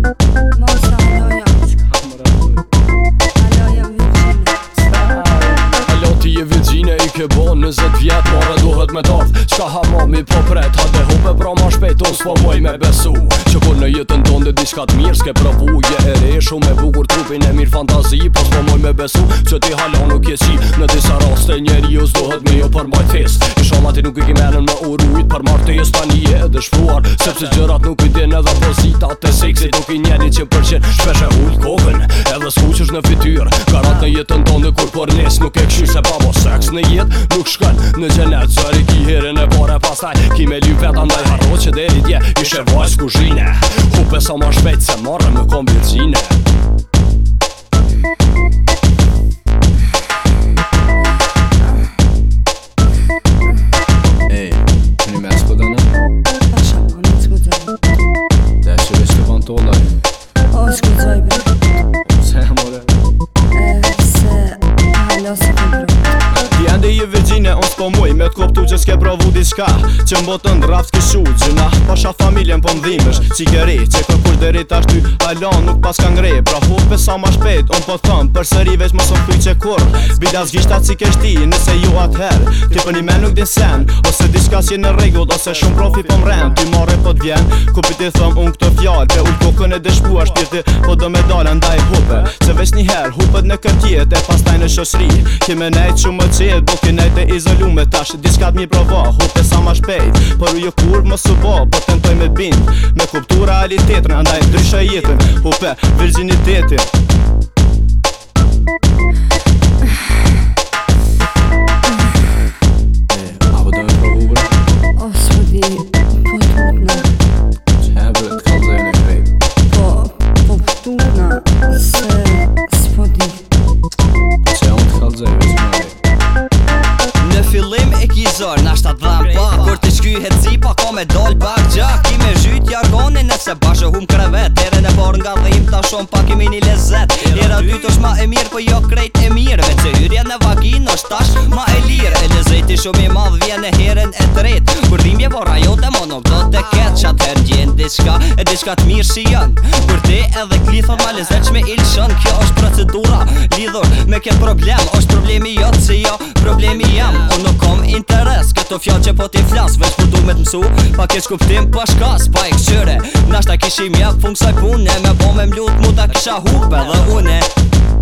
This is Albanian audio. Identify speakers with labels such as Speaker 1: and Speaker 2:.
Speaker 1: Monsa, mnoja, shka mra,
Speaker 2: jam vijëzine, s'pa harem Halat i e vijëzine i ke bo nëzët vjetë Mare duhet me taft, s'ka hama mi po pret Ha te hupe pra ma shpet, o s'po boj me besu Që kur në jëtën të dhe diskat mirë S'ke pra je e reshu me bukur trupin e mirë fantazi Po s'po boj me besu, që ti halon nuk je kjeshi Në disa raste e njeri, o s'dohet me o përbajt hisë shalla ti nuk i kimenën me urujt Par martë të jes ta një e dhe shfruar Sepse gjërat nuk i din edhe pozita të seksit Nuk i njeni që përqen shpeshe hull kokën Edhe skuqësh në fityr Karat në jetën tonë dhe kur për nes Nuk e këshu se babo seks në jetë Nuk shkën në gjenet sëri ki herën e pare pasaj Ki me ly vet andaj harro që deri dje Ishe vajs kushine Hupe sa ma shpejt se marrë më kombinë cine
Speaker 3: po muj me t'koptu që s'ke provu diçka Që mbotën draft që gjuna Pasha familjen po mdhimësh Si këri që kër kush dhe rita shty Alo nuk pas kan grej Pra hu sa ma shpet Un po thëm për sëri veç më sot pyqe kur Bida zgjishta si kështi Nëse ju atëher Ti për një me nuk din sen Ose diska si në regull Ose shumë profi po mren Ti more po t'vjen Ku piti thëm un këto fjall Pe ull kokën e dëshpua Shpirti po do me dalë Ndaj hupe një herë Hupët në këtjet e pastaj në shosri Kime nejt që më qetë, bo kime nejt e izolume Tash diçkat mi provo, hupët sa ma shpejt Për ju kur më su bo, po tentoj me bind Me kuptu realitetën, andaj ndryshë jetën Hupët virginitetin
Speaker 1: Gjyhet si pa ka me dal bak gjak I me zhyt jargonin nëse bashkë hum krevet Ere në bar nga dhim ta shon pa i një lezet Njera dyt është ma e mirë për po jo krejt e mirë Me që hyrja në vagin është tash ma e lirë E lezeti shumë i madh vje në heren e drejt Kur dhimje vora jo të mono do të ket Qa të diçka gjenë e diçka të mirë shi janë Kur ti edhe klithon ma lezet që me il Kjo është procedura lidhur me kje problem është problemi jo të si jo problemi jam këto fjallë që po ti flas Vesh po du me të mësu Pa kesh kuptim pa shkas Pa i këqyre Nash ta kishim jep fungësaj pune Me bome me mlut mu ta kisha hupe dhe une